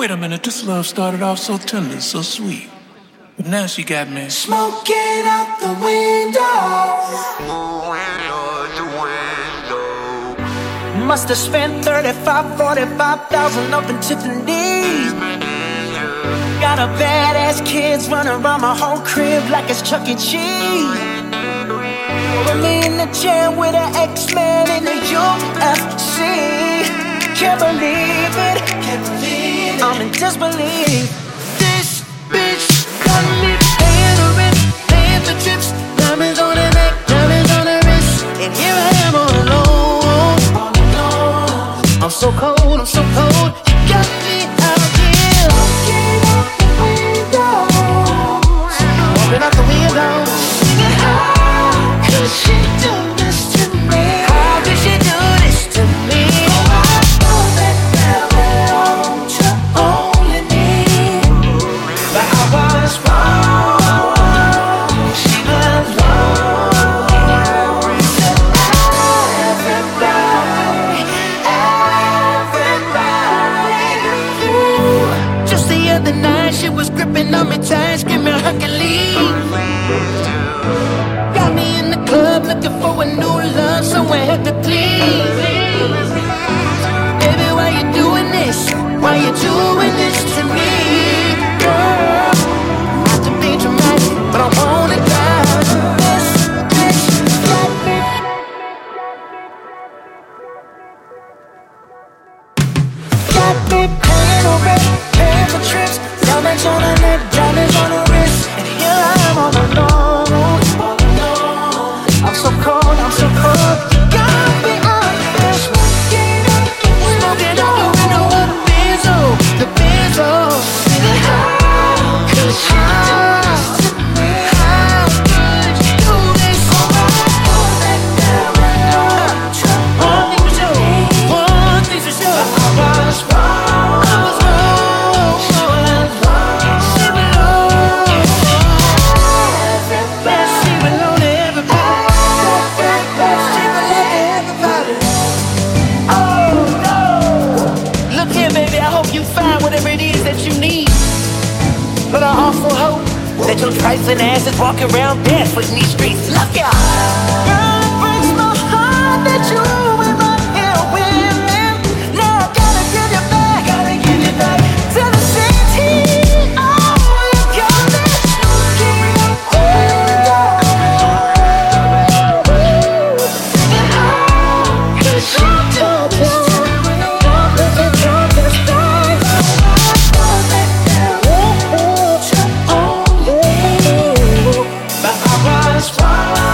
Wait a minute, this love started off so tender, so sweet. But now she got me smoking out the window. Must have spent 35, 45,000 up in Tiffany's. Got a badass kids running around my whole crib like it's Chuck E. Cheese. Put me in the gym with an X-Man in the UFC. Can't believe it. I'm in disbelief. was gripping on me tight, screaming leave. Got me in the club looking for a new love, somewhere had to please. Baby, why you doing this? Why you doing this? Max on her neck but I also hope that your trifling ass is walking around barefoot in these streets. Love ya! Girl, it breaks my heart that you. Whoa.